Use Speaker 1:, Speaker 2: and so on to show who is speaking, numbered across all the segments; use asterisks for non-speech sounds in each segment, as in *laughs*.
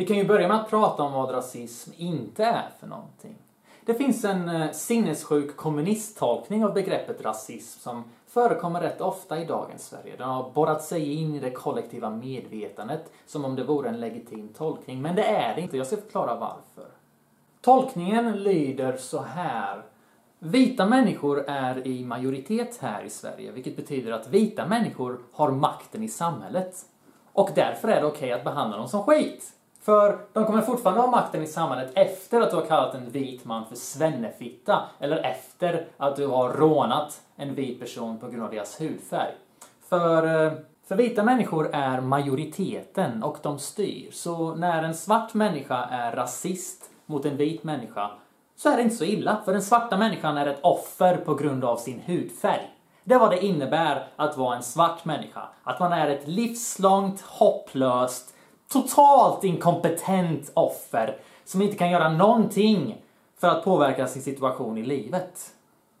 Speaker 1: Vi kan ju börja med att prata om vad rasism inte är för någonting. Det finns en eh, sinnessjuk kommunisttolkning av begreppet rasism som förekommer rätt ofta i dagens Sverige. Den har borrat sig in i det kollektiva medvetandet som om det vore en legitim tolkning, men det är det inte. Jag ska förklara varför. Tolkningen lyder så här. Vita människor är i majoritet här i Sverige, vilket betyder att vita människor har makten i samhället. Och därför är det okej okay att behandla dem som skit. För de kommer fortfarande ha makten i samhället efter att du har kallat en vit man för svennefitta eller efter att du har rånat en vit person på grund av deras hudfärg. För, eh, för vita människor är majoriteten och de styr. Så när en svart människa är rasist mot en vit människa så är det inte så illa, för den svarta människan är ett offer på grund av sin hudfärg. Det är vad det innebär att vara en svart människa. Att man är ett livslångt, hopplöst, totalt inkompetent offer som inte kan göra någonting för att påverka sin situation i livet.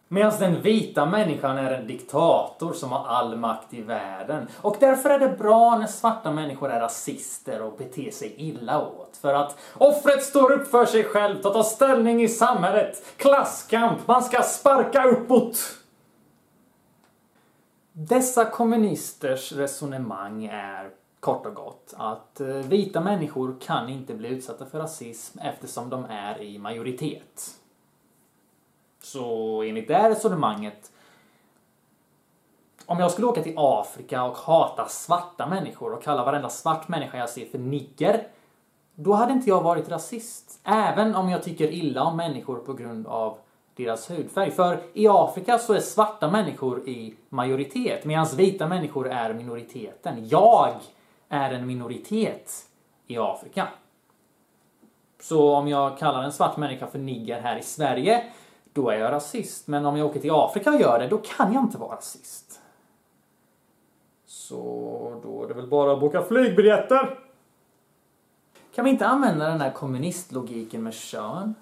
Speaker 1: Medan den vita människan är en diktator som har all makt i världen. Och därför är det bra när svarta människor är rasister och beter sig illa åt. För att offret står upp för sig själv, tar ställning i samhället. Klasskamp, man ska sparka uppåt. Dessa kommunisters resonemang är kort och gott att eh, vita människor kan inte bli utsatta för rasism eftersom de är i majoritet. Så enligt det här resonemanget om jag skulle åka till Afrika och hata svarta människor och kalla varenda svart människa jag ser för nigger då hade inte jag varit rasist. Även om jag tycker illa om människor på grund av deras hudfärg. För i Afrika så är svarta människor i majoritet medan vita människor är minoriteten. Jag är en minoritet i Afrika. Så om jag kallar en svart människa för nigger här i Sverige, då är jag rasist. Men om jag åker till Afrika och gör det, då kan jag inte vara rasist. Så då är det väl bara att boka flygbiljetter. Kan vi inte använda den här kommunistlogiken med kön?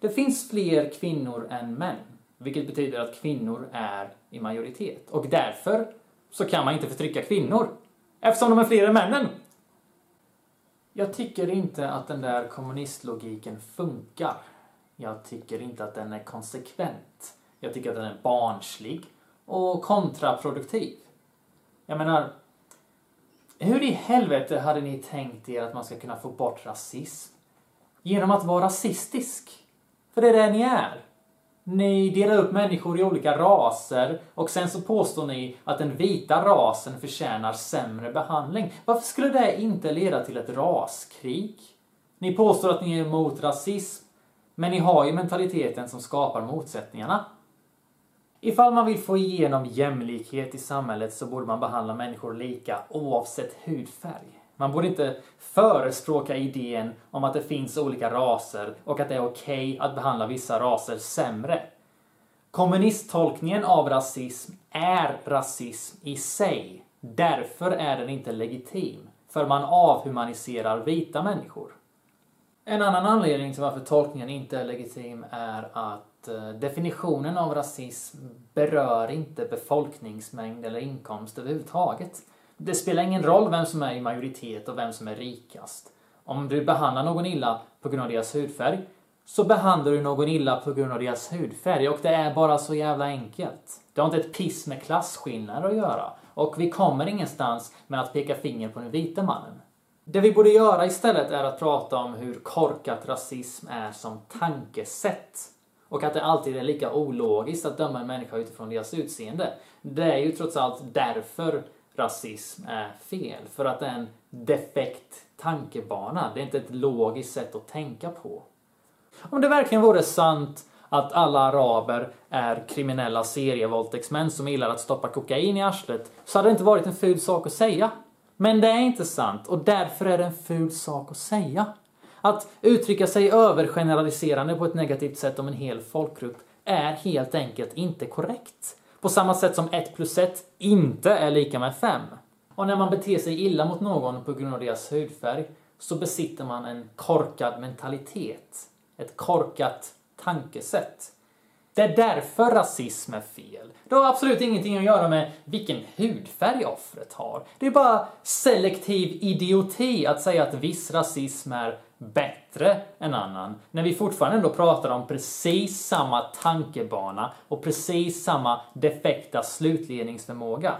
Speaker 1: Det finns fler kvinnor än män, vilket betyder att kvinnor är i majoritet. Och därför så kan man inte förtrycka kvinnor. Eftersom de är fler än männen. Jag tycker inte att den där kommunistlogiken funkar. Jag tycker inte att den är konsekvent. Jag tycker att den är barnslig och kontraproduktiv. Jag menar, hur i helvete hade ni tänkt er att man ska kunna få bort rasism? Genom att vara rasistisk? För det är det ni är. Ni delar upp människor i olika raser och sen så påstår ni att den vita rasen förtjänar sämre behandling. Varför skulle det inte leda till ett raskrig? Ni påstår att ni är emot rasism, men ni har ju mentaliteten som skapar motsättningarna. Ifall man vill få igenom jämlikhet i samhället så borde man behandla människor lika oavsett hudfärg. Man borde inte förespråka idén om att det finns olika raser och att det är okej okay att behandla vissa raser sämre. Kommunisttolkningen av rasism är rasism i sig. Därför är den inte legitim. För man avhumaniserar vita människor. En annan anledning till varför tolkningen inte är legitim är att eh, definitionen av rasism berör inte befolkningsmängd eller inkomst överhuvudtaget. Det spelar ingen roll vem som är i majoritet och vem som är rikast. Om du behandlar någon illa på grund av deras hudfärg så behandlar du någon illa på grund av deras hudfärg och det är bara så jävla enkelt. Det har inte ett piss med klasskillnader att göra och vi kommer ingenstans med att peka finger på den vita mannen. Det vi borde göra istället är att prata om hur korkat rasism är som tankesätt. Och att det alltid är lika ologiskt att döma en människa utifrån deras utseende. Det är ju trots allt därför rasism är fel. För att det är en defekt tankebana. Det är inte ett logiskt sätt att tänka på. Om det verkligen vore sant att alla araber är kriminella serievåldtäktsmän som gillar att stoppa kokain i arslet så hade det inte varit en ful sak att säga. Men det är inte sant och därför är det en ful sak att säga. Att uttrycka sig övergeneraliserande på ett negativt sätt om en hel folkgrupp är helt enkelt inte korrekt. På samma sätt som 1 plus 1 inte är lika med 5. Och när man beter sig illa mot någon på grund av deras hudfärg så besitter man en korkad mentalitet. Ett korkat tankesätt. Det är därför rasism är fel. Det har absolut ingenting att göra med vilken hudfärg offret har. Det är bara selektiv idioti att säga att viss rasism är bättre än annan. När vi fortfarande ändå pratar om precis samma tankebana och precis samma defekta slutledningsförmåga.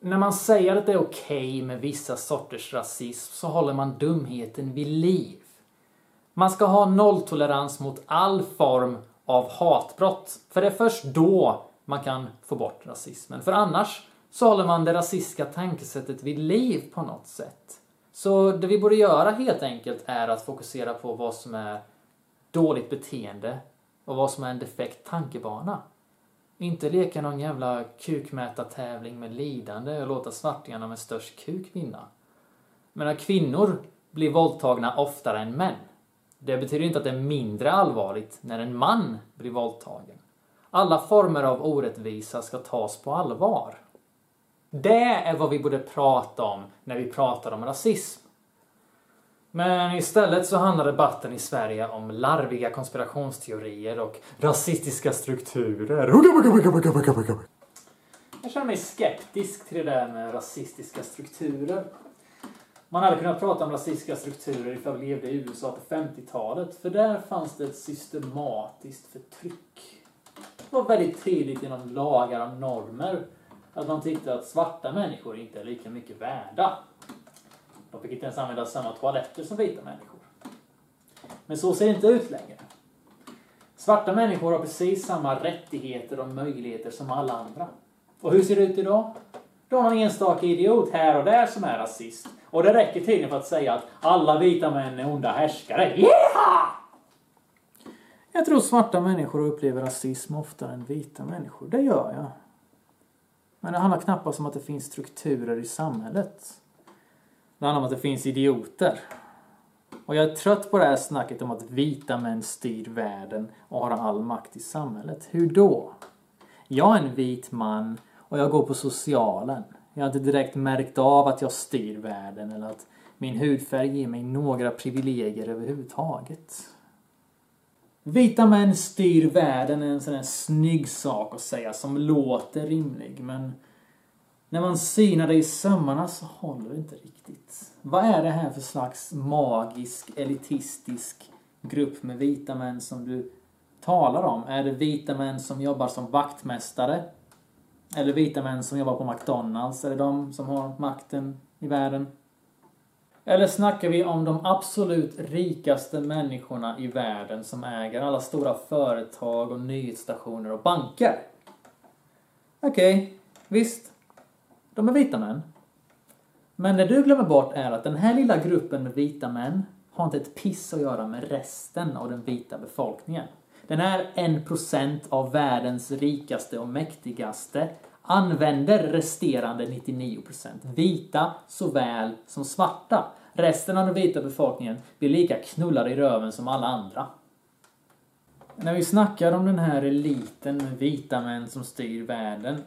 Speaker 1: När man säger att det är okej okay med vissa sorters rasism så håller man dumheten vid liv. Man ska ha nolltolerans mot all form av hatbrott. För det är först då man kan få bort rasismen. För annars så håller man det rasistiska tankesättet vid liv på något sätt. Så det vi borde göra helt enkelt är att fokusera på vad som är dåligt beteende och vad som är en defekt tankebana. Inte leka någon jävla kukmätartävling med lidande och låta svartingarna med störst kuk vinna. Men att kvinnor blir våldtagna oftare än män. Det betyder inte att det är mindre allvarligt när en man blir våldtagen. Alla former av orättvisa ska tas på allvar. Det är vad vi borde prata om när vi pratar om rasism. Men istället så handlar debatten i Sverige om larviga konspirationsteorier och rasistiska strukturer. Jag känner mig skeptisk till det där med rasistiska strukturer. Man hade kunnat prata om rasistiska strukturer ifall vi levde i USA på 50-talet, för där fanns det ett systematiskt förtryck. Det var väldigt tydligt genom lagar och normer att man tyckte att svarta människor inte är lika mycket värda. De fick inte ens använda samma toaletter som vita människor. Men så ser det inte ut längre. Svarta människor har precis samma rättigheter och möjligheter som alla andra. Och hur ser det ut idag? Du har någon enstaka idiot här och där som är rasist. Och det räcker tydligen för att säga att alla vita män är onda härskare. Yeah! Jag tror svarta människor upplever rasism oftare än vita människor. Det gör jag. Men det handlar knappast om att det finns strukturer i samhället. Det handlar om att det finns idioter. Och jag är trött på det här snacket om att vita män styr världen och har all makt i samhället. Hur då? Jag är en vit man och jag går på socialen. Jag har inte direkt märkt av att jag styr världen eller att min hudfärg ger mig några privilegier överhuvudtaget. Vita män styr världen är en sån här snygg sak att säga som låter rimlig men när man synar det i sömmarna så håller det inte riktigt. Vad är det här för slags magisk, elitistisk grupp med vita män som du talar om? Är det vita män som jobbar som vaktmästare? Eller vita män som jobbar på McDonalds? Är det de som har makten i världen? Eller snackar vi om de absolut rikaste människorna i världen som äger alla stora företag och nyhetsstationer och banker? Okej, okay, visst. De är vita män. Men det du glömmer bort är att den här lilla gruppen med vita män har inte ett piss att göra med resten av den vita befolkningen. Den är 1% av världens rikaste och mäktigaste använder resterande 99%. Vita såväl som svarta. Resten av den vita befolkningen blir lika knullade i röven som alla andra. När vi snackar om den här eliten med vita män som styr världen.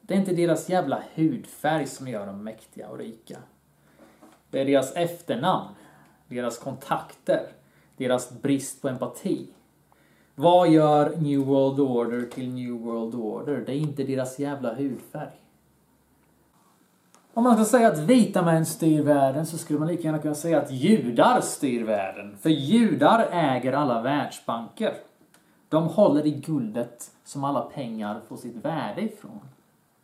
Speaker 1: Det är inte deras jävla hudfärg som gör dem mäktiga och rika. Det är deras efternamn, deras kontakter, deras brist på empati. Vad gör New World Order till New World Order? Det är inte deras jävla hudfärg. Om man ska säga att vita män styr världen så skulle man lika gärna kunna säga att judar styr världen. För judar äger alla världsbanker. De håller i guldet som alla pengar får sitt värde ifrån.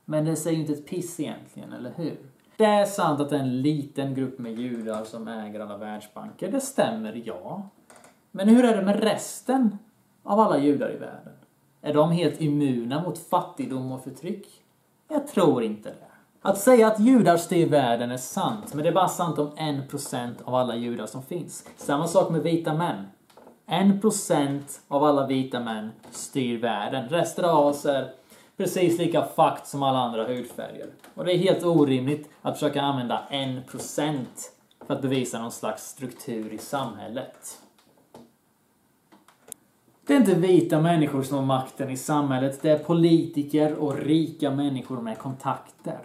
Speaker 1: Men det säger ju inte ett piss egentligen, eller hur? Det är sant att det är en liten grupp med judar som äger alla världsbanker. Det stämmer, ja. Men hur är det med resten av alla judar i världen? Är de helt immuna mot fattigdom och förtryck? Jag tror inte det. Att säga att judar styr världen är sant, men det är bara sant om en procent av alla judar som finns. Samma sak med vita män. En procent av alla vita män styr världen. Resten av oss är precis lika fucked som alla andra hudfärger. Och det är helt orimligt att försöka använda en procent för att bevisa någon slags struktur i samhället. Det är inte vita människor som har makten i samhället. Det är politiker och rika människor med kontakter.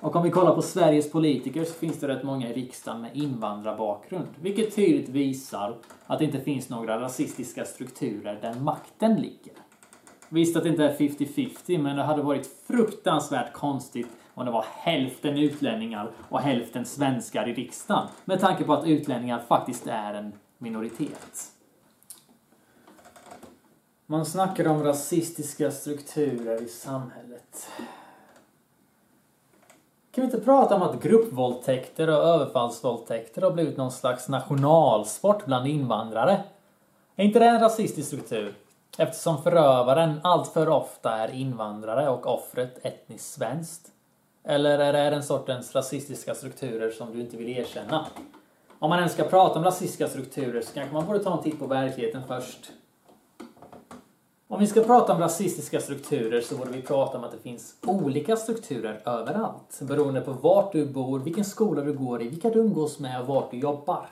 Speaker 1: Och om vi kollar på Sveriges politiker så finns det rätt många i riksdagen med invandrarbakgrund. Vilket tydligt visar att det inte finns några rasistiska strukturer där makten ligger. Visst att det inte är 50-50, men det hade varit fruktansvärt konstigt om det var hälften utlänningar och hälften svenskar i riksdagen. Med tanke på att utlänningar faktiskt är en minoritet. Man snackar om rasistiska strukturer i samhället. Kan vi inte prata om att gruppvåldtäkter och överfallsvåldtäkter har blivit någon slags nationalsport bland invandrare? Är inte det en rasistisk struktur? Eftersom förövaren alltför ofta är invandrare och offret etniskt svenskt. Eller är det den sortens rasistiska strukturer som du inte vill erkänna? Om man ens ska prata om rasistiska strukturer så kanske man borde ta en titt på verkligheten först. Om vi ska prata om rasistiska strukturer så borde vi prata om att det finns olika strukturer överallt. Beroende på vart du bor, vilken skola du går i, vilka du umgås med och vart du jobbar.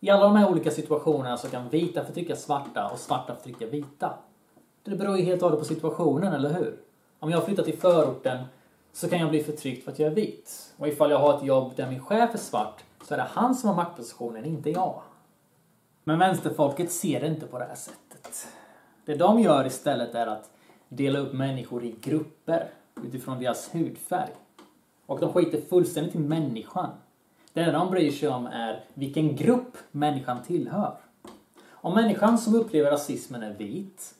Speaker 1: I alla de här olika situationerna så kan vita förtrycka svarta och svarta förtrycka vita. Det beror ju helt och hållet på situationen, eller hur? Om jag flyttar till förorten så kan jag bli förtryckt för att jag är vit. Och ifall jag har ett jobb där min chef är svart så är det han som har maktpositionen, inte jag. Men vänsterfolket ser det inte på det här sättet. Det de gör istället är att dela upp människor i grupper utifrån deras hudfärg. Och de skiter fullständigt i människan. Det enda de bryr sig om är vilken grupp människan tillhör. Om människan som upplever rasismen är vit,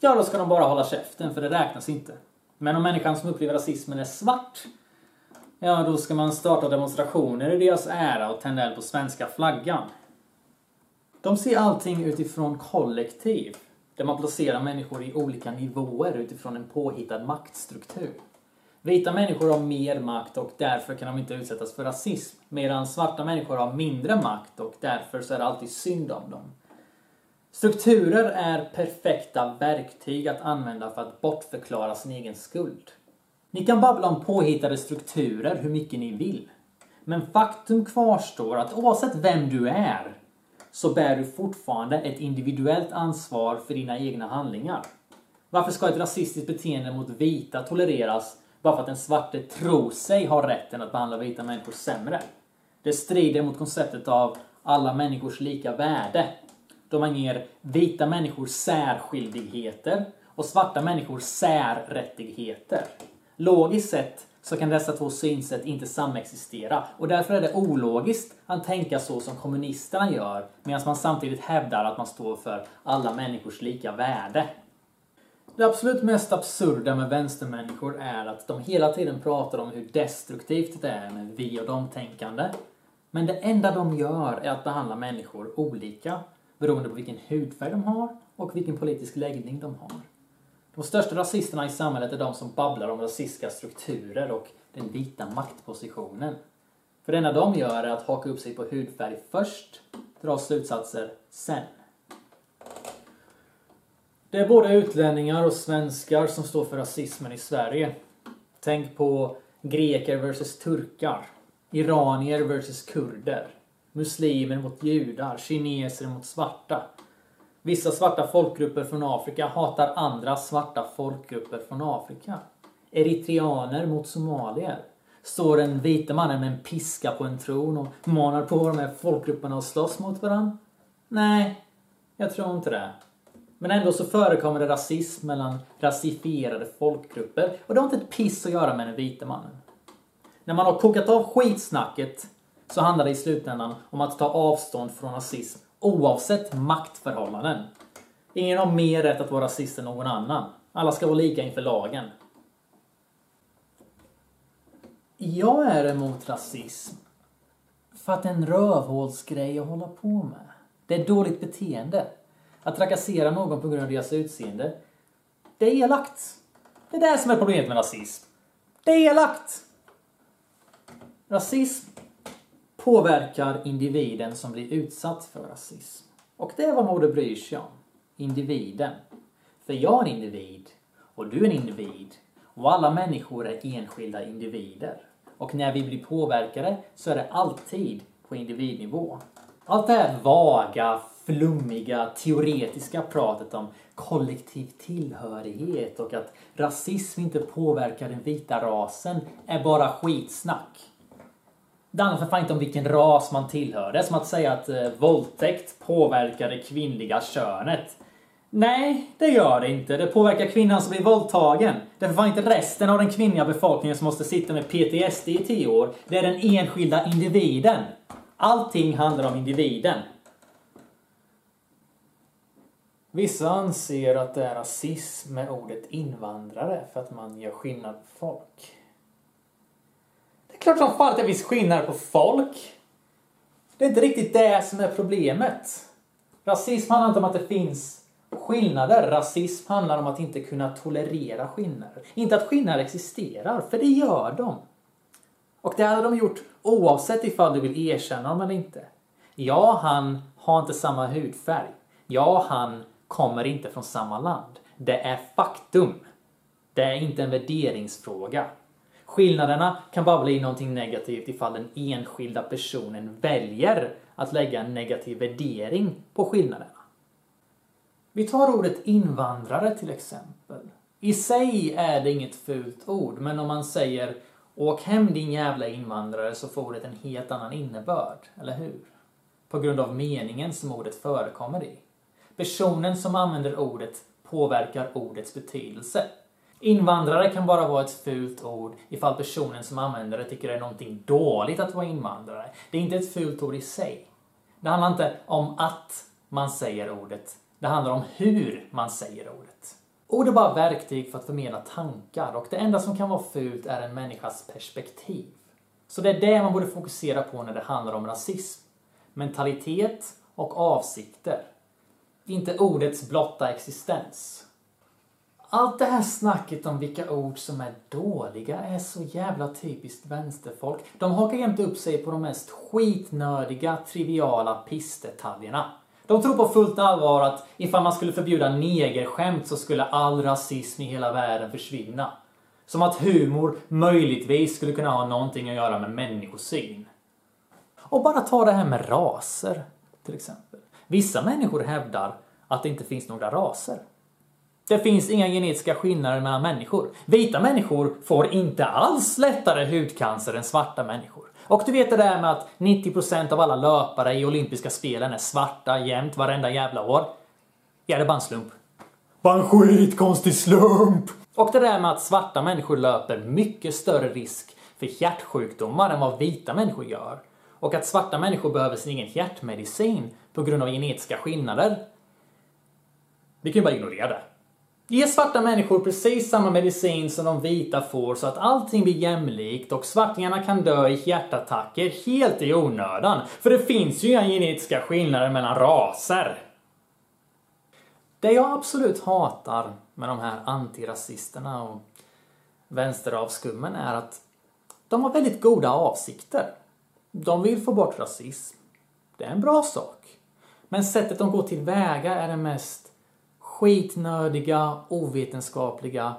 Speaker 1: ja då ska de bara hålla käften för det räknas inte. Men om människan som upplever rasismen är svart, ja då ska man starta demonstrationer i deras ära och tända eld på svenska flaggan. De ser allting utifrån kollektiv, där man placerar människor i olika nivåer utifrån en påhittad maktstruktur. Vita människor har mer makt och därför kan de inte utsättas för rasism. Medan svarta människor har mindre makt och därför så är det alltid synd om dem. Strukturer är perfekta verktyg att använda för att bortförklara sin egen skuld. Ni kan babbla om påhittade strukturer hur mycket ni vill. Men faktum kvarstår att oavsett vem du är så bär du fortfarande ett individuellt ansvar för dina egna handlingar. Varför ska ett rasistiskt beteende mot vita tolereras bara för att den svarte tror sig ha rätten att behandla vita människor sämre? Det strider mot konceptet av alla människors lika värde. Då man ger vita människor särskildigheter och svarta människor särrättigheter. Logiskt sett så kan dessa två synsätt inte samexistera och därför är det ologiskt att tänka så som kommunisterna gör medan man samtidigt hävdar att man står för alla människors lika värde. Det absolut mest absurda med vänstermänniskor är att de hela tiden pratar om hur destruktivt det är med vi och dom-tänkande. Men det enda de gör är att behandla människor olika beroende på vilken hudfärg de har och vilken politisk läggning de har. De största rasisterna i samhället är de som babblar om rasistiska strukturer och den vita maktpositionen. För det enda de gör är att haka upp sig på hudfärg först, dra slutsatser sen. Det är både utlänningar och svenskar som står för rasismen i Sverige. Tänk på greker versus turkar, iranier versus kurder, muslimer mot judar, kineser mot svarta. Vissa svarta folkgrupper från Afrika hatar andra svarta folkgrupper från Afrika. Eritreaner mot somalier. Står den vita mannen med en piska på en tron och manar på de här folkgrupperna att slåss mot varandra? Nej, jag tror inte det. Men ändå så förekommer det rasism mellan rasifierade folkgrupper och det har inte ett piss att göra med den vita mannen. När man har kokat av skitsnacket så handlar det i slutändan om att ta avstånd från rasism oavsett maktförhållanden. Ingen har mer rätt att vara rasist än någon annan. Alla ska vara lika inför lagen. Jag är emot rasism för att det är en rövhålsgrej att hålla på med. Det är dåligt beteende. Att trakassera någon på grund av deras utseende, det är elakt. Det är det som är problemet med rasism. Det är elakt! Rasism påverkar individen som blir utsatt för rasism. Och det är vad Moder bryr sig om. Individen. För jag är en individ och du är en individ och alla människor är enskilda individer. Och när vi blir påverkade så är det alltid på individnivå. Allt det här vaga, flummiga, teoretiska pratet om kollektiv tillhörighet och att rasism inte påverkar den vita rasen är bara skitsnack. Det handlar för fan inte om vilken ras man tillhör. Det är som att säga att eh, våldtäkt påverkar det kvinnliga könet. Nej, det gör det inte. Det påverkar kvinnan som blir våldtagen. Det är för fan inte resten av den kvinnliga befolkningen som måste sitta med PTSD i tio år. Det är den enskilda individen. Allting handlar om individen. Vissa anser att det är rasism med ordet invandrare för att man gör skillnad på folk. Det är klart som fan att det finns skillnad på folk. Det är inte riktigt det som är problemet. Rasism handlar inte om att det finns skillnader. Rasism handlar om att inte kunna tolerera skillnader. Inte att skillnader existerar, för det gör de. Och det hade de gjort oavsett ifall du vill erkänna dem eller inte. Ja, han har inte samma hudfärg. Ja, han kommer inte från samma land. Det är faktum. Det är inte en värderingsfråga. Skillnaderna kan bara bli någonting negativt ifall den enskilda personen väljer att lägga en negativ värdering på skillnaderna. Vi tar ordet invandrare till exempel. I sig är det inget fult ord, men om man säger Åk hem din jävla invandrare så får ordet en helt annan innebörd, eller hur? På grund av meningen som ordet förekommer i. Personen som använder ordet påverkar ordets betydelse. Invandrare kan bara vara ett fult ord ifall personen som använder det tycker det är någonting dåligt att vara invandrare. Det är inte ett fult ord i sig. Det handlar inte om att man säger ordet. Det handlar om hur man säger ordet. Ord är bara verktyg för att förmedla tankar och det enda som kan vara fult är en människas perspektiv. Så det är det man borde fokusera på när det handlar om rasism. Mentalitet och avsikter. Inte ordets blotta existens. Allt det här snacket om vilka ord som är dåliga är så jävla typiskt vänsterfolk. De hakar jämt upp sig på de mest skitnördiga, triviala pissdetaljerna. De tror på fullt allvar att ifall man skulle förbjuda negerskämt så skulle all rasism i hela världen försvinna. Som att humor möjligtvis skulle kunna ha någonting att göra med människosyn. Och bara ta det här med raser, till exempel. Vissa människor hävdar att det inte finns några raser. Det finns inga genetiska skillnader mellan människor. Vita människor får inte alls lättare hudcancer än svarta människor. Och du vet det där med att 90% av alla löpare i olympiska spelen är svarta jämt varenda jävla år. Ja, det är bara en slump. Bara en skitkonstig slump! Och det där med att svarta människor löper mycket större risk för hjärtsjukdomar än vad vita människor gör. Och att svarta människor behöver sin egen hjärtmedicin på grund av genetiska skillnader. Vi kan ju bara ignorera det. Ge svarta människor precis samma medicin som de vita får så att allting blir jämlikt och svartingarna kan dö i hjärtattacker helt i onödan. För det finns ju inga genetiska skillnader mellan raser. Det jag absolut hatar med de här antirasisterna och vänsteravskummen är att de har väldigt goda avsikter. De vill få bort rasism. Det är en bra sak. Men sättet de går tillväga är det mest skitnödiga, ovetenskapliga,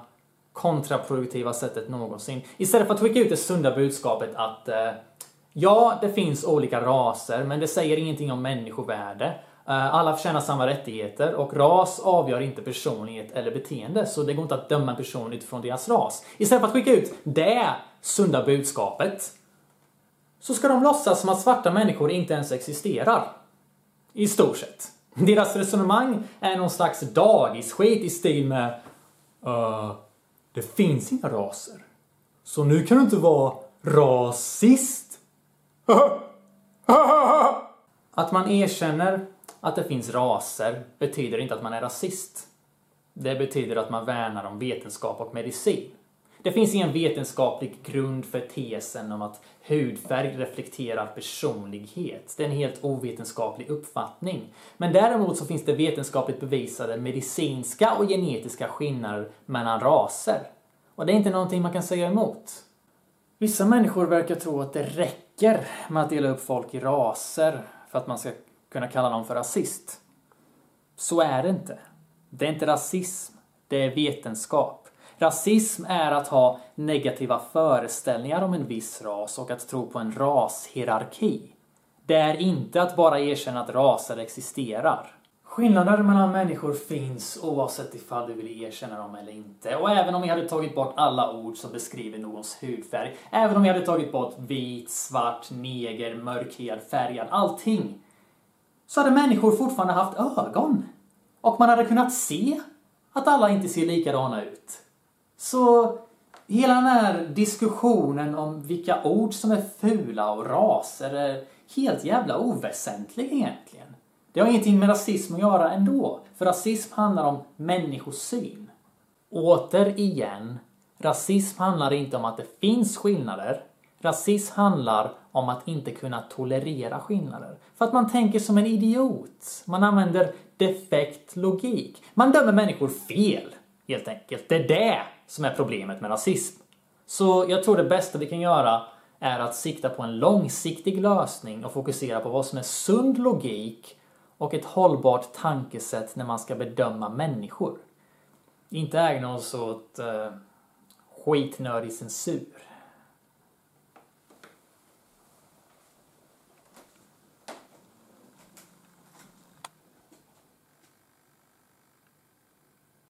Speaker 1: kontraproduktiva sättet någonsin. Istället för att skicka ut det sunda budskapet att eh, ja, det finns olika raser, men det säger ingenting om människovärde. Eh, alla förtjänar samma rättigheter och ras avgör inte personlighet eller beteende, så det går inte att döma en person utifrån deras ras. Istället för att skicka ut det sunda budskapet så ska de låtsas som att svarta människor inte ens existerar. I stort sett. Deras resonemang är någon slags dagisskit i stil med uh, Det finns inga raser. Så nu kan du inte vara rasist. *laughs* att man erkänner att det finns raser betyder inte att man är rasist. Det betyder att man värnar om vetenskap och medicin. Det finns ingen vetenskaplig grund för tesen om att hudfärg reflekterar personlighet. Det är en helt ovetenskaplig uppfattning. Men däremot så finns det vetenskapligt bevisade medicinska och genetiska skillnader mellan raser. Och det är inte någonting man kan säga emot. Vissa människor verkar tro att det räcker med att dela upp folk i raser för att man ska kunna kalla dem för rasist. Så är det inte. Det är inte rasism, det är vetenskap. Rasism är att ha negativa föreställningar om en viss ras och att tro på en rashierarki. Det är inte att bara erkänna att raser existerar. Skillnader mellan människor finns oavsett ifall du vill erkänna dem eller inte. Och även om vi hade tagit bort alla ord som beskriver någons hudfärg, även om vi hade tagit bort vit, svart, neger, mörkhyad, färgad, allting. Så hade människor fortfarande haft ögon. Och man hade kunnat se att alla inte ser likadana ut. Så hela den här diskussionen om vilka ord som är fula och raser är helt jävla oväsentlig egentligen. Det har ingenting med rasism att göra ändå. För rasism handlar om människosyn. Återigen, rasism handlar inte om att det finns skillnader. Rasism handlar om att inte kunna tolerera skillnader. För att man tänker som en idiot. Man använder defekt logik. Man dömer människor fel, helt enkelt. Det är det som är problemet med rasism. Så jag tror det bästa vi kan göra är att sikta på en långsiktig lösning och fokusera på vad som är sund logik och ett hållbart tankesätt när man ska bedöma människor. Inte ägna oss åt eh, skitnödig censur.